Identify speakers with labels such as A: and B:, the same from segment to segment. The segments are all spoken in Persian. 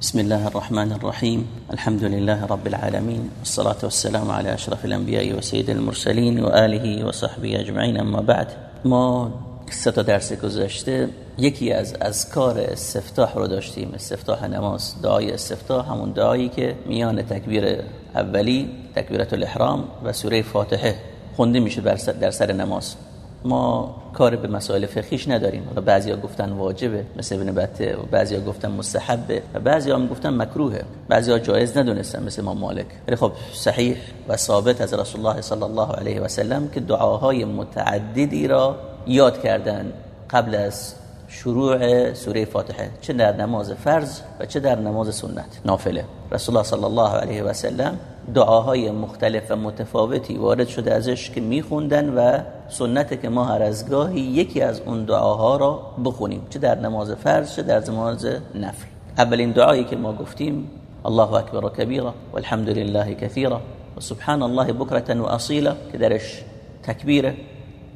A: بسم الله الرحمن الرحيم الحمد لله رب العالمين والصلاة والسلام على أشرف الأنبياء وسيد المرسلين وآله وصحبه أجمعين أما بعد ما سه درس گذشته یکی از اذکار استفتاح رو داشتیم استفتاح نماز دعای استفتاح همون دعایی که میان تکبیر اولی تکبیرت الاحرام و سوره فاتحه خونده میشه در سر نماز ما کار به مسائل فقهیش نداریم. و بعضیا گفتن واجبه مثل ابن بطه و بعضیا گفتن مستحبه و بعضیا هم گفتن مکروهه. بعضیا جایز ندونستن مثل ما مالک. ولی خب صحیح و ثابت از رسول الله صلی الله علیه و سلم که دعاهای متعددی را یاد کردن قبل از شروع سوره فاتحه. چه در نماز فرض و چه در نماز سنت. نافله. رسول الله صلی الله علیه و سلم دعاهای مختلف و متفاوتی وارد شده ازش که میخوندن و سنت که ما هر از گاهی یکی از اون دعاها را بخونیم. چه در نماز فرض چه در نماز نفل. اولین دعایی که ما گفتیم الله اکبر و کبیره والحمد لله کثیره و سبحان الله بکرة و اصیله که درش تکبیره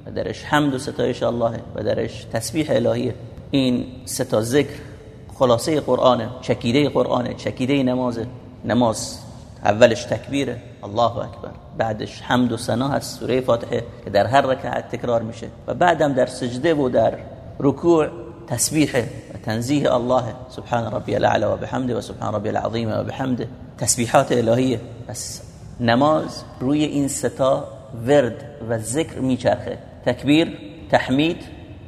A: و درش حمد و ستایش الله و درش تسبیح الهیه این ستا ذکر خلاصه قرآنه چکیده قرآنه چکیده نمازه نماز اولش تکبیره الله اکبر بعدش حمد و ثنا هست سوره فاتحه که در هر رکعت تکرار میشه و بعدم در سجده و در رکوع تسبیح و تنزیه الله سبحان ربی الاعلى و بحمده و سبحان ربی العظیم و بحمده. تسبیحات الهیه بس نماز روی این ستا ورد و ذکر میچرخه. تکبیر تحمید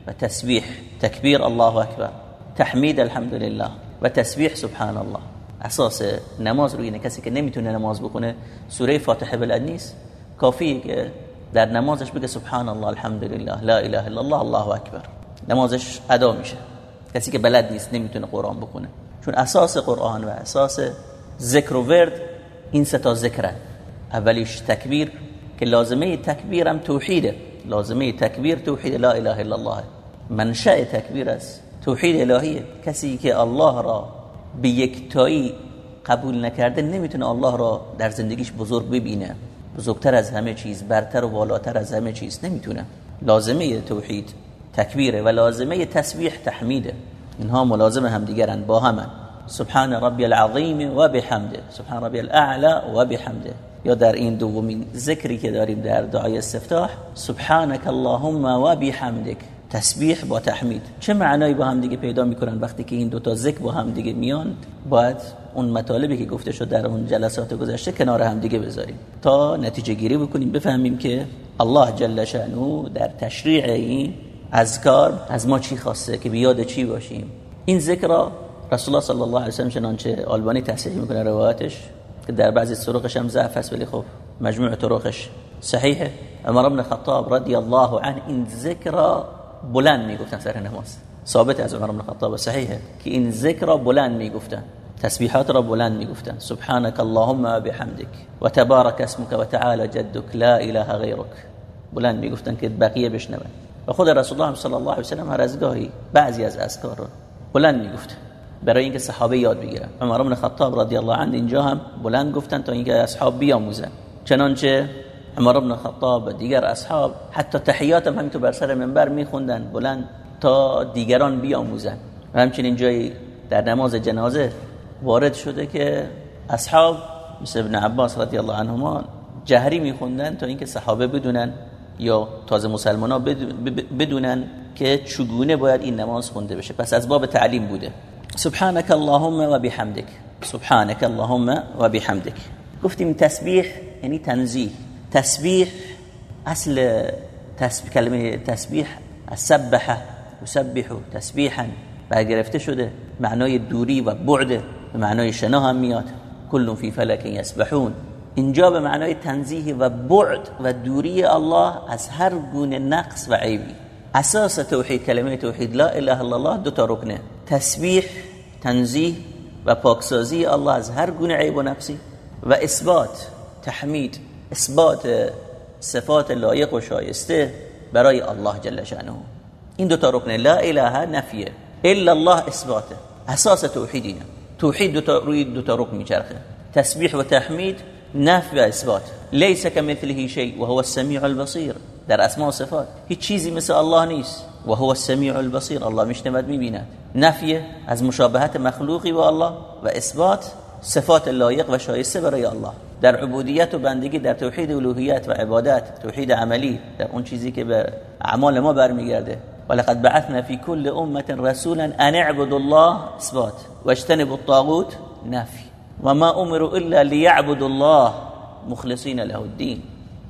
A: و تسبیح. تکبیر الله اکبر تحمید الحمد لله و تسبیح سبحان الله. اساس نماز روی اینه. کسی که نمی‌تونه نماز بکنه سوره فاتحه بلد نیست. کافیه که در نمازش بگه سبحان الله الحمد لله لا اله الا الله الله اکبر. نمازش ادا میشه. کسی که بلد نیست نمی‌تونه قرآن بکنه چون اساس قرآن و اساس ذکر و ورد این سه تا ذکره اولیش تکبیر که لازمه تکبیرم توحیده. لازمه تکبیر توحید لا اله الا الله. منشأ تکبیر است. توحید الهیه. کسی که الله را به یکتایی قبول نکرده نمی‌تونه الله را در زندگیش بزرگ ببینه. بزرگتر از همه چیز برتر و بالاتر از همه چیز نمی‌تونه. لازمه توحید تکبیره و لازمه تسبیح تحمیده. اینها ملازم هم دیگرن با همن سبحان ربی العظیم و بحمده. سبحان ربی الاعلى و بحمده. یا در این دومین ذکری که داریم در دعای استفتاح سبحانك اللهم و بحمدک. تسبیح با تحمید. چه معنایی با هم دیگه پیدا می‌کنن وقتی که این دوتا ذکر با هم دیگه میان؟ باید اون مطالبی که گفته شد در اون جلسات گذشته کنار هم دیگه بذاریم. تا نتیجه گیری بکنیم بفهمیم که الله جل شانو در تشریع این اذکار از ما چی خواسته که بیاد چی باشیم. این ذکر رسول الله صلی الله علیه و سلم چنانچه آلبانی تصحیح می‌کنه روایتش که در بعضی طرقش هم ضعف است ولی خب مجموع طرقش صحیحه. عمر بن خطاب رضی الله عنه این ذکر بلند می‌گفتن سر نماز. ثابت از عمر بن خطاب صحیحه که این ذکر بلند می‌گفتن. تسبیحات را بلند می‌گفتن سبحانك اللهم بحمدك و تبارك اسمك و تعالى جدك لا اله غیرك بلند می‌گفتن که بقیه بشنون. و خود رسول الله صلی الله علیه و سلم هر از گاهی بعضی از اذکار را بلند می‌گفت. برای اینکه صحابه یاد بگیرن. عمر بن خطاب رضی الله عنه اینجا هم بلند گفتن تا اینکه اصحاب بیاموزن. چنانچه عمر بن خطاب و دیگر اصحاب حتی تحیات هم تو بر سر منبر میخوندن بلند تا دیگران بیاموزن. و همچنین جایی در نماز جنازه وارد شده که اصحاب مثل ابن عباس رضی الله عنهما جهری میخوندن تا اینکه صحابه بدونن یا تازه مسلمان ها بدونن که چگونه باید این نماز خونده بشه. پس از باب تعلیم بوده. سبحانك اللهم و بحمدك سبحانك اللهم و بحمدك گفتیم تسبیح یعنی تنزیه. تسبیح اصل تسبیح کلمه تسبیح سبح یسبح تسبیحا. برگرفته شده معنای دوری و بعد. به معنای شنا هم میاد. کل فی فلک یسبحون. اینجا به معنای تنزیه و بعد و دوری الله از هر گونه نقص و عیبی. اساس توحید کلمه توحید لا اله الا الله دو تا رکنه تسبیح تنزیه و پاکسازی الله از هر گونه عیب و نقصی. و اثبات تحمید اثبات صفات لایق و شایسته برای الله جل شانه این دو تا رکن. لا اله نفیه. الا الله اثباته. اساس توحید توحید دو تا روی دو تا رکن میچرخه. تسبیح و تحمید نفی و اثبات. لیس کمثله شیء و هو السمیع البصیر. در اسماء و صفات. هیچ چیزی مثل الله نیست. و هو السمیع البصیر. الله میشنود می‌بیند. نفی از مشابهت مخلوقی با الله و اثبات صفات لایق و شایسته برای الله. در عبودیت و بندگی در توحید الوهیت و عبادت توحید عملی در اون چیزی که به اعمال ما برمیگرده. ولقد بعثنا في كل امه رسولا ان اعبدوا الله اثبات واجتنبوا الطاغوت نفي وما امروا الا ليعبدوا الله مخلصين له الدين.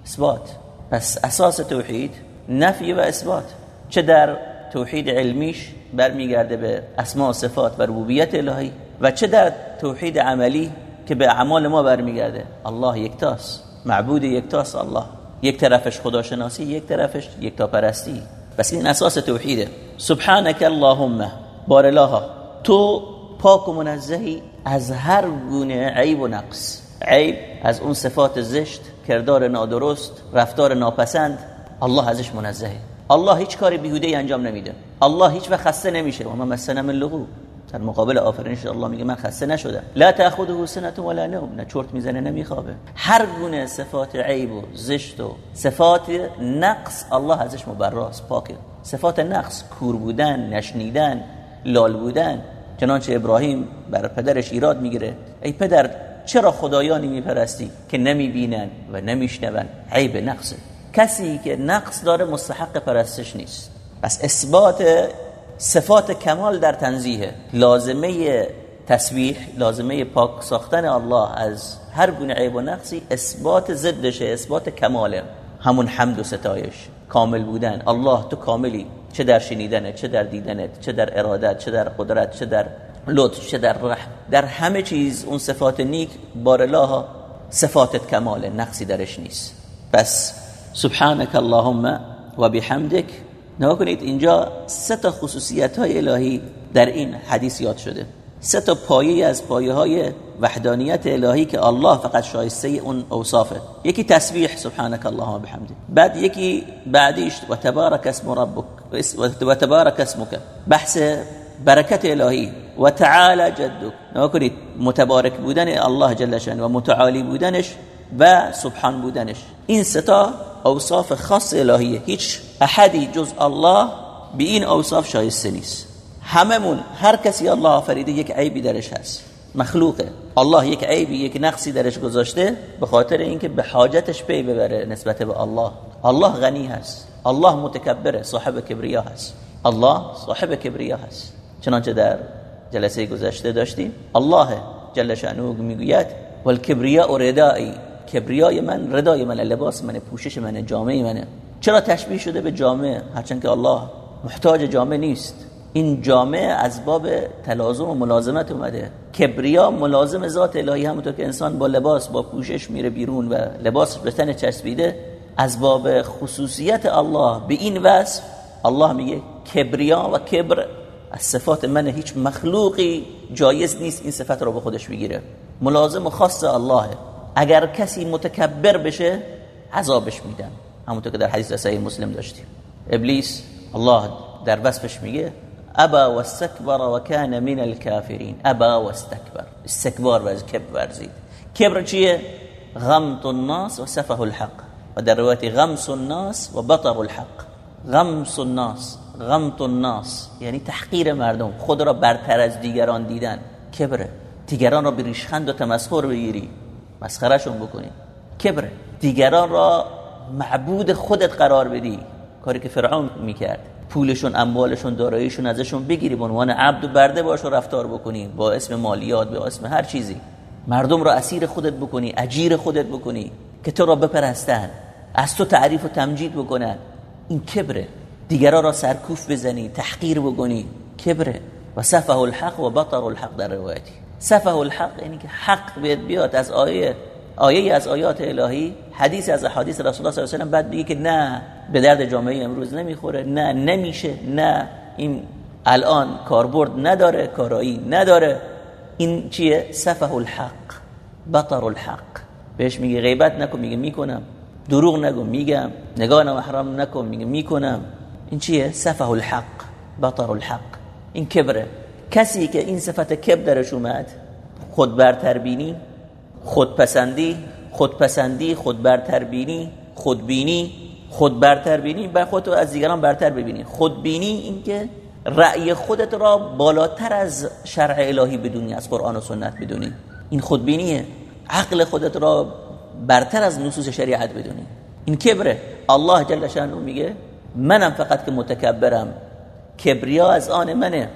A: اثبات پس اساس توحید نفی و اثبات چه در توحید علمیش برمیگرده به اسماء و صفات و ربوبیت الهی؟ و چه در توحید عملی که به اعمال ما برمیگرده؟ الله یکتاست. معبود یکتاست الله. یک طرفش خداشناسی یک طرفش یکتا پرستی بس این اساس توحیده. سبحانك اللهم. بار الله تو پاک و منزهی از هر گونه عیب و نقص. عیب از اون صفات زشت کردار نادرست رفتار ناپسند الله ازش منزهه. الله هیچ کاری بیهوده انجام نمیده. الله هیچ وقت خسته نمیشه. و ما مثلا من لغو در مقابل آفرینش الله میگه من خسته نشدم. لا تاخذه سنه ولا نوم. نه چرت می‌زنه نه میخوابه هر گونه صفات عیب و زشت و صفات نقص الله ازش مبراست. پاکه. صفات نقص کور بودن نشنیدن لال بودن. چنانچه ابراهیم بر پدرش ایراد می‌گیره. ای پدر چرا خدایانی میپرستی که نمی‌بینن و نمیشنون؟ عیب نقصه. کسی که نقص داره مستحق پرستش نیست. پس اثبات صفات کمال در تنزیه لازمه تسبیح لازمه پاک ساختن الله از هر گونه عیب و نقصی اثبات ضدشه اثبات کماله. همون حمد و ستایش. کامل بودن. الله تو کاملی. چه در شنیدنت چه در دیدنت چه در ارادت چه در قدرت چه در لطف چه در رحم. در همه چیز اون صفات نیک بار الله صفاتت کماله. نقصی درش نیست. پس سبحانك اللهم و بحمدک نگاه کنید اینجا سه تا خصوصیت های الهی در این حدیث یاد شده. سه تا پایه از پایه های وحدانیت الهی که الله فقط شایسته اون اوصافه. یکی تسبیح سبحانك اللهم بحمده بعد یکی بعدیش و تبارک اسم ربک و تبارک اسمك بحث برکت الهی. و تعالی جدک نگاه متبارک بودن الله جل شان و متعالی بودنش و سبحان بودنش. این ستا اوصاف خاص الهیه هیچ احدی جز الله به این اوصاف شایسته نیست. هممون هر کسی الله آفریده یک عیبی درش هست. مخلوقه. الله یک عیبی یک نقصی درش گذاشته به خاطر اینکه به حاجتش پی ببره نسبت به الله. الله غنی هست. الله متکبره صاحب کبریا هست. الله صاحب کبریا هست. چنانچه در جلسه گذشته داشتیم. الله جل شانو می‌گوید والکبریا ردایی کبریای من ردای من لباس من پوشش من جامعه منه چرا تشبیه شده به جامعه؟ هرچند که الله محتاج جامعه نیست. این جامعه از باب تلازم و ملازمت اومده. کبریا ملازم ذات الهی همونطور که انسان با لباس با پوشش میره بیرون و لباس به تن چسبیده از باب خصوصیت الله. به این وصف الله میگه کبریا و کبر از صفات من. هیچ مخلوقی جایز نیست این صفت رو به خودش بگیره. ملازم و خاص الله. اگر کسی متکبر بشه عذابش میدن. همونطور که در حدیث صحیح مسلم داشتیم. ابلیس الله در وصفش میگه ابا واستكبر وكان من الكافرين ابا واستكبر استکبار و کبر ورزید. کبر چیه؟ غمط الناس و سفه الحق. و در روایت غمس الناس و بطر الحق. غمس الناس. غمط الناس. یعنی تحقیر مردم. خود را برتر از دیگران دیدن. کبره. دیگران را به ریشخند و تمسخر بگیری. مسخرهشون بکنی. کبره دیگران را معبود خودت قرار بدی. کاری که فرعون می‌کرد. پولشون اموالشون داراییشون ازشون بگیری. به عنوان عبد و برده باش و رفتار بکنی. با اسم مالیات با اسم هر چیزی. مردم را اسیر خودت بکنی اجیر خودت بکنی. که تو را بپرستن. از تو تعریف و تمجید بکنن. این کبره دیگران را سرکوف بزنی تحقیر بکنی. کبره و صفه الحق و بطر الحق در روایتی. صفه الحق یعنی که حق بیاد بیاد از آیه آیه از آیات الهی حدیث از حدیث رسول الله صلی الله علیه و بعد بگه که نه به درد جامعه امروز نمی‌خوره نه نمیشه نه این الان کاربرد نداره کارایی نداره. این چیه؟ صفه الحق بطر الحق. بهش میگه غیبت نکن میگه می‌کنم. دروغ نگو میگم. نگاه نمحرم نکن میگه می‌کنم. این چیه؟ صفه الحق بطر الحق. این کبره. کسی که این صفت کبر درش اومد خود برتربینی خودپسندی خودپسندی خود برتربینی خودبینی خود برتر بینی بر خودت از دیگران برتر ببینی. خود بینی اینکه رأی خودت را بالاتر از شرع الهی بدونی از قرآن و سنت بدونی. این خودبینیه. عقل خودت را برتر از نصوص شریعت بدونی. این کبره. الله جل شانه میگه منم فقط که متکبرم. کبریا از آن منه.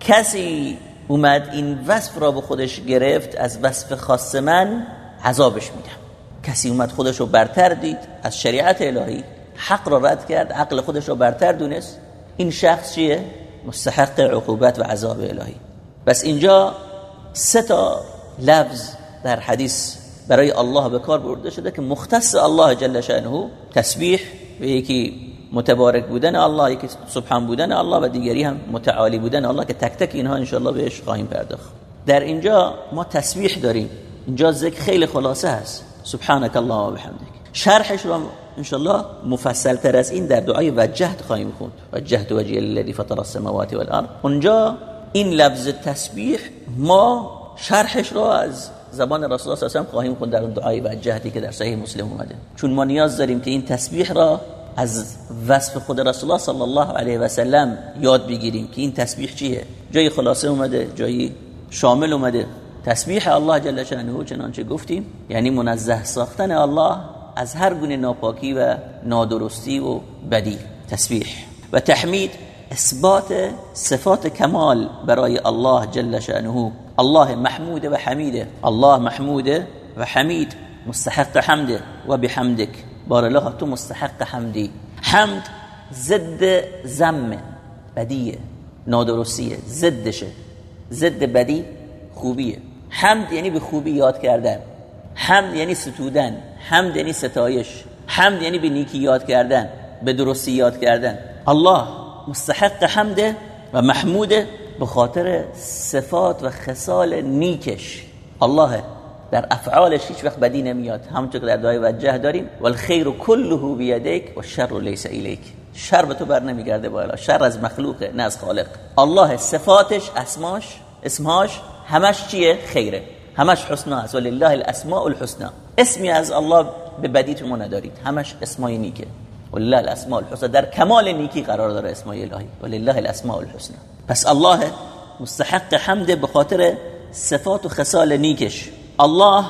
A: کسی اومد این وصف را به خودش گرفت از وصف خاص من عذابش میدم کسی اومد خودش رو برتر دید از شریعت الهی حق را رد کرد عقل خودش رو برتر دونست. این شخص چیه؟ مستحق عقوبت و عذاب الهی. بس اینجا سه تا لفظ در حدیث برای الله به کار برده شده که مختص الله جل شانه تسبیح و یکی متبارک بودن الله یکی سبحان بودن الله و دیگری هم متعالی بودن الله که تک تک اینها انشالله بهش خواهیم پرداخت. در اینجا ما تسبیح داریم. اینجا ذکر خیلی خلاصه هست. سبحانك الله و بحمدک. شرحش رو انشالله مفصل تر از این در دعای وجهت خواهیم خوند. وجهت وجهی الذی فطر السماوات والارض. اونجا این لفظ تسبیح ما شرحش رو از زبان رسول الله صلی الله خواهیم خوند در دعای وجهتی که در صحیح مسلم اومده. چون ما نیاز داریم که این تسبیح را از وصف خود رسول الله صلی الله علیه و سلم یاد بگیریم که این تسبیح چیه؟ جای خلاصه اومده جایی شامل اومده. تسبیح الله جل شانه چنانچه گفتیم یعنی منزه ساختن الله از هر گونه ناپاکی و نادرستی و بدی. تسبیح. و تحمید اثبات صفات کمال برای الله جل شانه الله محمود و حمیده. الله محمود و حمید. مستحق حمده. و بحمدک. بار الله تو مستحق حمدی حمد ضد زم بدیه نادرستیه ضدشه ضد بدی خوبیه حمد یعنی به خوبی یاد کردن. حمد یعنی ستودن. حمد یعنی ستایش. حمد یعنی به نیکی یاد کردن به درستی یاد کردن. الله مستحق حمده و محموده به خاطر صفات و خصال نیکش. الله در افعالش هیچ وقت بدی نمیاد. همونطور که در دعای وجه داریم والخیر كله بيديك والشر ليس اليك شر به تو بر نمیگرده بالا شر از مخلوقه نه از خالق. الله صفاتش اسماش اسمهاش همش چیه؟ خیره. همش حسنا است. ولله الاسماء الحسنا. اسمی از الله به بدی تو ندارید. همش اسمای نیکه. ولله الاسماء الحسنا. در کمال نیکی قرار داره اسمای الهی. ولله الاسماء الحسنا. پس الله مستحق حمد به خاطر صفات و خصال نیکش. الله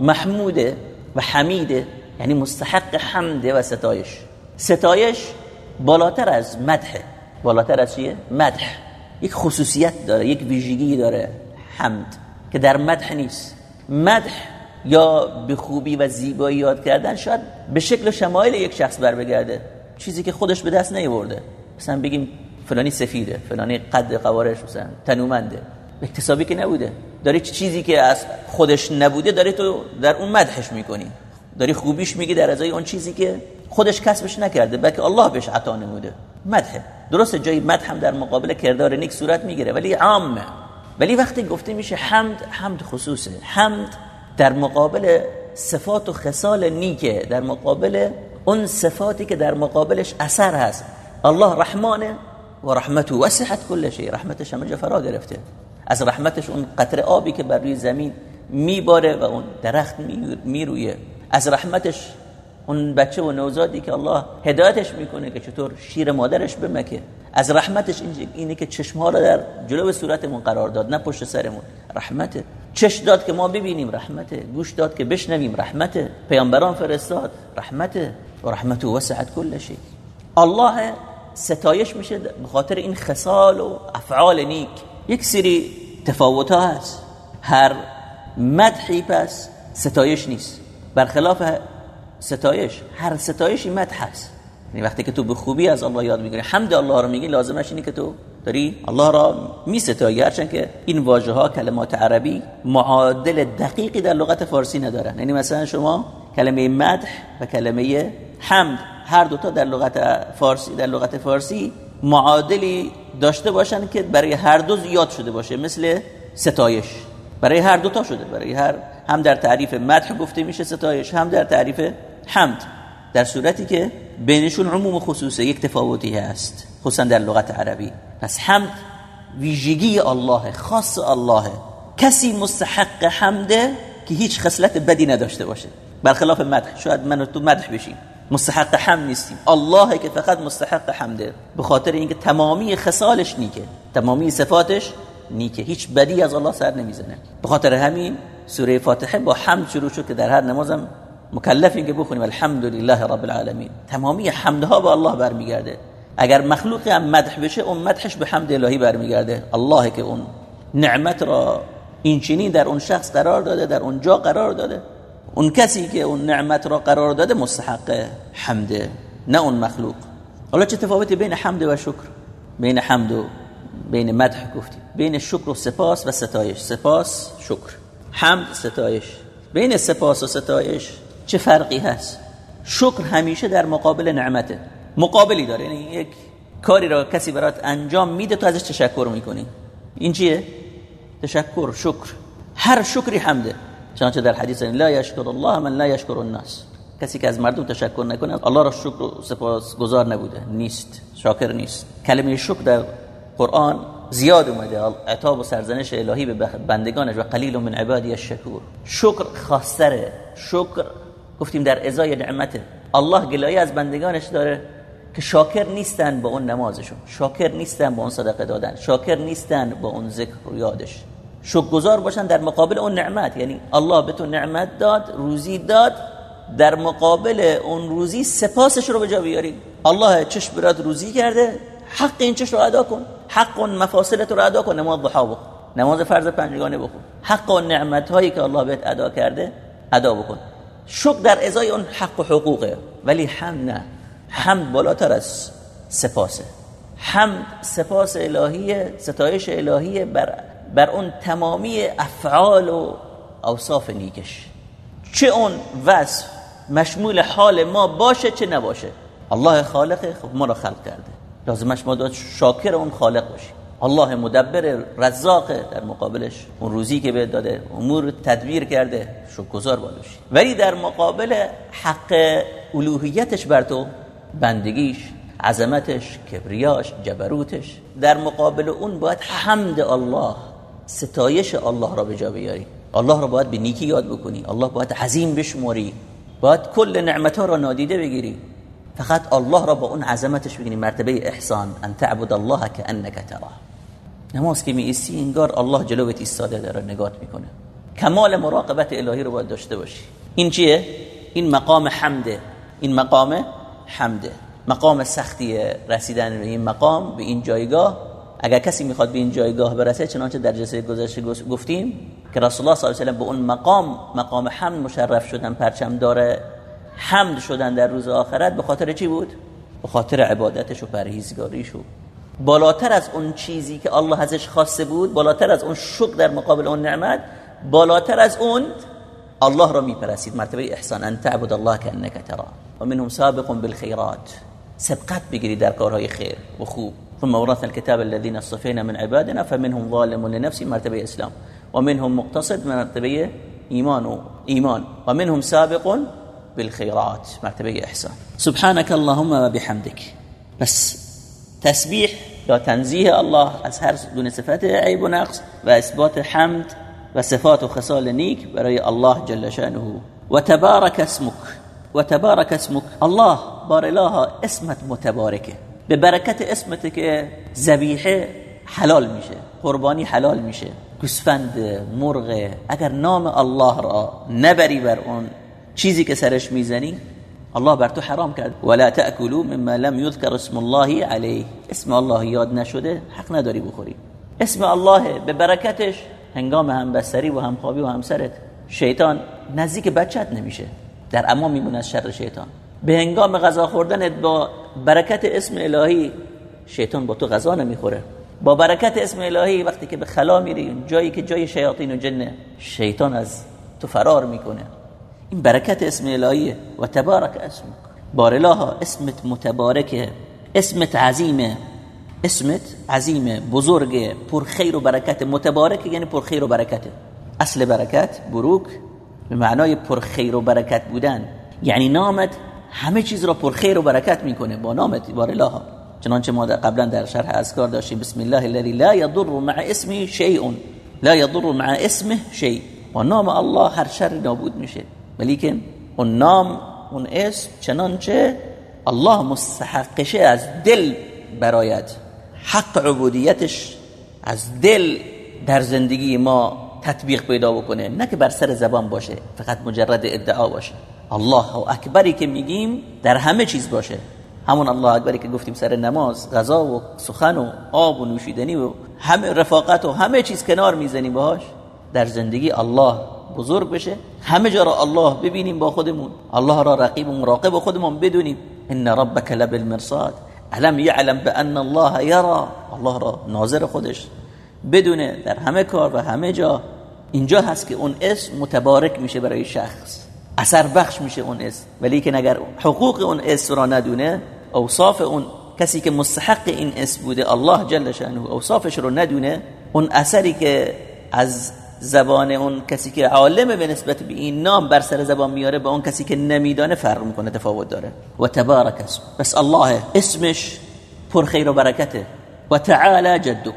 A: محموده و حمیده یعنی مستحق حمده و ستایش. ستایش بالاتر از مدح. بالاتر از چیه؟ مدح. یک خصوصیت داره یک ویژگی داره حمد که در مدح نیست. مدح یا به خوبی و زیبایی یاد کردن شاید به شکل شمایل یک شخص بر بگرده چیزی که خودش به دست نیورده. مثلا بگیم فلانی سفیده فلانی قد قوارش مثلا تنومنده. اکتسابی که نبوده. داری چیزی که از خودش نبوده داری تو در اون مدحش می‌کنی. داری خوبیش میگی در ازای اون چیزی که خودش کسبش نکرده بلکه الله بهش عطا نموده. مدح درست جای مدح هم در مقابل کردار نیک صورت می‌گیره ولی عامه. ولی وقتی گفته میشه حمد حمد خصوصه. حمد در مقابل صفات و خصال نیکه. در مقابل اون صفاتی که در مقابلش اثر هست. الله رحمانه و رحمت وسعت کل شی. رحمتش همه جا فرا گرفته. از رحمتش اون قطر آبی که بر روی زمین میباره و اون درخت میرویه. از رحمتش اون بچه و نوزادی که الله هدایتش می‌کنه که چطور شیر مادرش بمکه. از رحمتش اینه که چشمها رو در جلو صورتمون قرار داد نه پشت سرمون. رحمته. چش داد که ما ببینیم رحمته. گوش داد که بشنویم رحمته. پیامبران فرستاد رحمته. و رحمت وسعت کل شی. الله ستایش میشه به خاطر این خصال و افعال نیک. یک سری تفاوت ها هست. هر مدحی پس ستایش نیست. برخلاف ستایش هر ستایشی مدح هست. یعنی وقتی که تو به خوبی از الله یاد می‌گیری حمد الله رو میگی لازمش اینه که تو داری الله را می ستایی هرچند که این واژه ها کلمات عربی معادل دقیقی در لغت فارسی ندارن. یعنی مثلا شما کلمه مدح و کلمه حمد هر دوتا در لغت فارسی در لغت فارسی معادلی داشته باشن که برای هر دو زیاد شده باشه مثل ستایش. برای هر دوتا شده برای هر هم در تعریف مدح گفته میشه ستایش هم در تعریف حمد. در صورتی که بینشون عموم خصوصه یک تفاوتی هست. خصوصا در لغت عربی. پس حمد ویژگی الله خاص الله. کسی مستحق حمده که هیچ خصلت بدی نداشته باشه. برخلاف مدح. شاید من تو مدح بشیم. مستحق حمد نیستیم. الله که فقط مستحق حمده. به خاطر اینکه تمامی خصالش نیکه. تمامی صفاتش نیکه. هیچ بدی از الله سر نمی‌زنه. به خاطر همین سوره فاتحه با حمد شروع شد که در هر نمازم مکلفیم که بخونیم. الحمدلله رب العالمین. تمامی حمدها به الله برمیگرده. اگر مخلوقی هم مدح بشه اون مدحش به حمد الهی برمیگرده. الله که اون نعمت را این در اون شخص قرار داده در اون جا قرار داده. اون کسی که اون نعمت را قرار داده مستحق حمده نه اون مخلوق. حالا چه تفاوتی بین حمد و شکر؟ بین حمد و بین مدح گفتیم بین شکر و سپاس و ستایش. سپاس شکر. حمد ستایش. بین سپاس و ستایش چه فرقی هست؟ شکر همیشه در مقابل نعمته. مقابلی داره. یعنی یک کاری را کسی برات انجام میده تو ازش تشکر می‌کنی. این چیه؟ تشکر شکر. هر شکری حمده. چنانچه در حدیث لا یشکر الله من لا یشکر الناس. کسی که از مردم تشکر نکنه الله را شکر و سپاس گذار نبوده نیست شاکر نیست. کلمه شکر در قرآن زیاد اومده عطاب و سرزنش الهی به بندگانش و قلیل من عبادی الشکور. شکر خاصره شکر گفتیم در ازای نعمته. الله گلایه از بندگانش داره که شاکر نیستن با اون نمازشون. شاکر نیستن با اون صدقه دادن. شاکر نیستن با اون ذکر و یادش. گذار باشن در مقابل اون نعمت. یعنی الله به تو نعمت داد روزی داد در مقابل اون روزی سپاسش رو به جا بیاری الله چشم برات روزی کرده حق این چش رو ادا کن. حق اون مفاصلت رو ادا کن. نماز ضحا بکن. نماز فرض پنجگانه بکن حق اون نعمت هایی که الله بهت ادا کرده ادا بکن. شکر در ازای اون حق و حقوقه. ولی حمد نه. حمد بالاتر از سپاسه. حمد سپاس الهیه ستایش الهیه بر, بر اون تمامی افعال و اوصاف نیکش. چه اون وصف مشمول حال ما باشه چه نباشه. الله خالق خب ما را خلق کرده. لازمش ما داد شاکر اون خالق باشیم. الله مدبر رزاق در مقابلش. اون روزی که به داده امور تدبیر کرده شکرگزار بالوشی ولی در مقابل حق الوهیتش بر تو بندگیش عظمتش کبریاش جبروتش در مقابل اون باید حمد الله ستایش الله را به جا بیاری. الله را باید به نیکی یاد بکنی. الله باید عظیم بشماری. باید کل نعمت ها را نادیده بگیری. فقط الله را با اون عظمتش بگیری. مرتبه احسان. ان تعبد الله كانك تراه. نماز که می ایستی انگار الله جلوت ایستاده داره نگات می‌کنه. کمال مراقبت الهی رو باید داشته باشی. این چیه؟ این مقام حمده. این مقام حمده. مقام سختی رسیدن به این مقام به این جایگاه. اگر کسی می‌خواد به این جایگاه برسه چنانچه در جلسه گذشته گفتیم که رسول الله صلی الله علیه و به اون مقام مقام حمد مشرف شدن پرچم داره حمد شدن در روز آخرت به خاطر چی بود؟ به خاطر عبادتش و پرهیزگاریش و بالاتر از اون چیزی که الله ازش خواسته بود بالاتر از اون شکر در مقابل اون نعمت بالاتر از اون الله را می‌پرسید مرتبه احسان ان تعبد الله كانك ترى و منهم سابق بالخيرات سبقت بگیری در کارهای خیر و خوب. ثم ورثنا الكتاب الذين اصطفينا من عبادنا فمنهم ظالم لنفسه مرتبه إسلام. ومنهم مقتصد مرتبه ایمان و ایمان ومنهم سابق بالخيرات مرتبه إحسان. سبحانك اللهم وبحمدك. بس تسبیح یا تنزیه الله. از هر دون صفت عیب و نقص و اثبات حمد و صفات و خصال نیک برای الله جل شأنه. و تبارک اسمک و تبارک اسمک. الله بار اله اسمت متبارکه. به برکت اسمت که ذبیحه حلال میشه قربانی حلال میشه. گوسفند مرغ اگر نام الله را نبری بر اون چیزی که سرش می‌زنی الله بر تو حرام کرد. ولا تاكلوا مما لم يذكر اسم الله عليه اسم الله یاد نشده حق نداری بخوری. اسم الله به برکتش هنگام هم بستری و هم خوابی و هم سرت شیطان نزدیک بچت نمیشه. در امان میمونه از شر شیطان. به هنگام غذا خوردنت با برکت اسم الهی شیطان با تو غذا نمی‌خوره. با برکت اسم الهی وقتی که به خلا میری جایی که جای شیاطین و جنه شیطان از تو فرار می‌کنه. این برکت اسم الهیه و تبارک اسمک بار الله اسمت متبارکه اسمت عظیمه اسمت عظیمه بزرگه پر خیر و برکت. متبارکه یعنی پر خیر و برکته. اصل برکت بروک به معنای پر خیر و برکت بودن. یعنی نامت همه چیز را پر خیر و برکت می‌کنه با نامت بار الله چنانچه ما قبلا در شرح اذکار داشتیم بسم الله الذي لا يضر مع اسمه شيء لا يضر مع اسمه شيء با نام الله هر شر نابود میشه. ولیکن اون نام اون اسم چنانچه الله مستحقشه از دل براید حق عبودیتش از دل در زندگی ما تطبیق پیدا بکنه. نه که بر سر زبان باشه فقط مجرد ادعا باشه. الله اکبری که میگیم در همه چیز باشه. همون الله اکبری که گفتیم سر نماز غذا و سخن و آب و نوشیدنی و همه رفاقت و همه چیز کنار می‌زنیم باهاش. در زندگی الله بزرگ بشه. همه جا را الله ببینیم با خودمون. الله را رقیب و مراقب خودمون بدونیم. ان ربک لبالمرصاد علم یعلم بان الله یرا الله را ناظر خودش بدونه در همه کار و همه جا. اینجا هست که اون اسم متبارک میشه برای شخص. اثر بخش میشه اون اسم ولی که اگر حقوق اون اسم را ندونه اوصاف اون کسی که مستحق این اسم بوده الله جل شانه اوصافش رو ندونه اون اثری که از زبان اون کسی که عالم به نسبت به این نام بر سر زبان میاره با اون کسی که نمیدانه فرق می‌کنه تفاوت داره. و تبارک اسم. بس الله اسمش پر خیر و برکته. و تعالی جدک.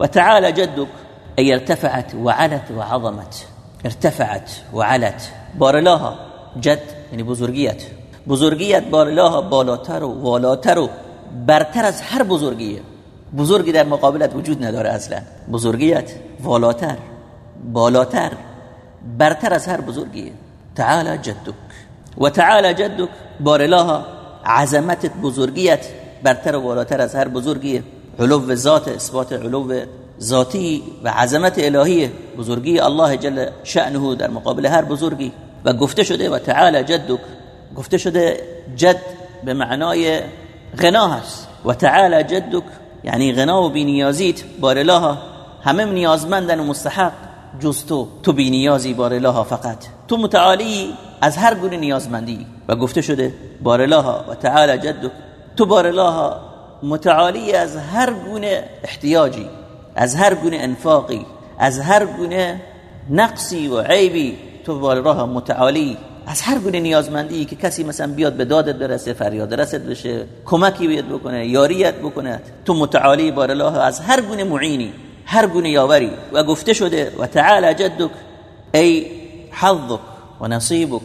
A: و تعالی جدک ای ارتفعت وعلت وعظمت ارتفعت وعلت بارلاها جد یعنی بزرگیت. بزرگیت بارلاها بالاتر و والاتر و برتر از هر بزرگیه. بزرگی در مقابلت وجود نداره اصلا. بزرگیت والاتر بالاتر برتر از هر بزرگیه. تعالی جدک. و تعالی جدک بارلاها عظمتت بزرگیت برتر و بالاتر از هر بزرگیه. علو ذات اثبات علو ذاتی و عظمت الهی بزرگی الله جل شأنه در مقابل هر بزرگی. و گفته شده و تعالی جدک گفته شده جد به معنای غنا هست. و تعالی جدک یعنی غنا و بینیازیت بار الله همه نیازمندن و مستحق. جز تو. تو بینیازی بار الله فقط. تو متعالی از هر گونه نیازمندی. و گفته شده بار الله و تعالی جدک. تو بار الله متعالی از هر گونه احتیاجی از هر گونه انفاقی از هر گونه نقصی و عیبی تو راه متعالی. از هر گونه نیازمندی که کسی مثلا بیاد به دادت برسه فریاد رسد بشه کمکی بیاد بکنه یاریت بکنه تو متعالی بار الله. از هر گونه معینی هر گونه یاوری و گفته شده و تعالی جدک ای حظک و نصیبک.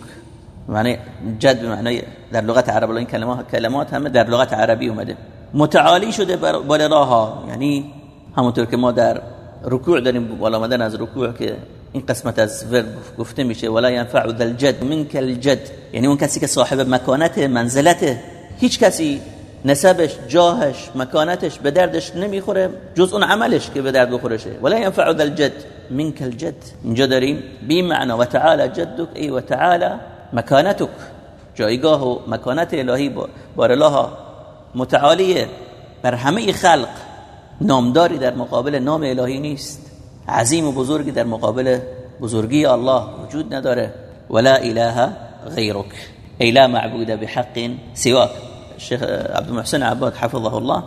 A: معنی جد به معنی در لغت عرب این کلمات کلمات همه در لغت عربی اومده. متعالی شده بر راه یعنی همونطور که ما در رکوع داریم بالا آمدن از رکوع که این قسمت از ورد گفته میشه ولا ينفع ذا الجد منك الجد. یعنی اون کسی که صاحب مکانت منزلته. هیچ کسی نسبش جاهش مکانتش به دردش نمی‌خوره جز اون عملش که به درد بخورشه. ولا ينفع ذا الجد منك الجد. اینجا داریم بی معنا و تعالی جدک ای و تعالی مکانتک. جایگاه و مکانت الهی بار الله متعالیه. بر همه خلق نامداری در مقابل نام الهی نیست. عظیم و بزرگی در مقابل بزرگی الله وجود نداره. ولا إله غیرک ای لا معبود بحق سواک شیخ عبدالمحسن عباد حفظه الله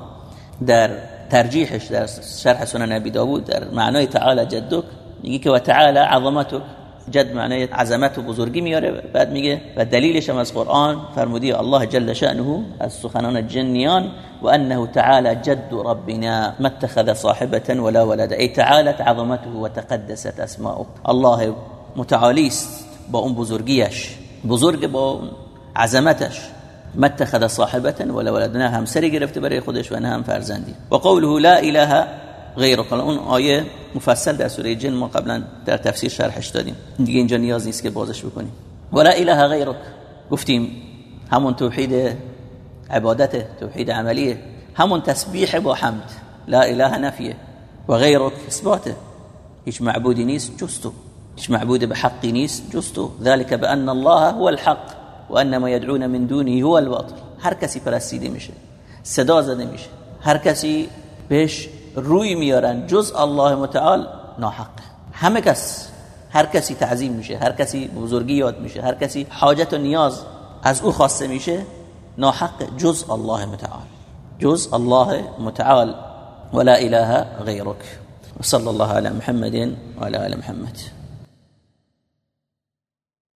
A: در ترجیحش در شرح سنن ابی داود در معنای تعالی جدک میگه که و تعالی عظمتک جد معنی عظمت و بزرگی میاره. بعد میگه و دلیلش هم از قرآن فرمودی الله جل شأنه از سخنان جنیان و انه تعالی جد ربنا ما اتخذ صاحبة ولا ولد. ای تعالت عظمته و تقدست اسماؤه الله متعالی است با اون بزرگیش. بزرگ با اون عظمتش. ما اتخذ صاحبة ولا ولد. نه همسری گرفته برای خودش و نه هم فرزندی. و قوله لا اله غیر اون آیه مفصل در سوره جن ما قبلا در تفسیر شرحش دادیم. دیگه اینجا نیاز نیست که بازش بکنیم. ولا اله غیرک گفتیم همون توحید عبادت توحید عملیه. همون تسبیح با حمد. لا اله نفیه. و غیرک اثباته. هیچ معبودی نیست جستو هیچ معبود به حقی نیست جستو ذلك بان الله هو الحق. وان ما يدعون من دونه هو الباطل. هر کسی پرستیده میشه. صدا زده میشه. هر کسی بهش روی میارن جز الله متعال ناحق همه کس هر کسی تعظیم میشه هر کسی بزرگی یاد میشه هر کسی حاجت و نیاز از او خواسته میشه ناحق جز الله متعال. جز الله متعال. ولا اله غيرك وصلى الله على محمد وعلى ال محمد.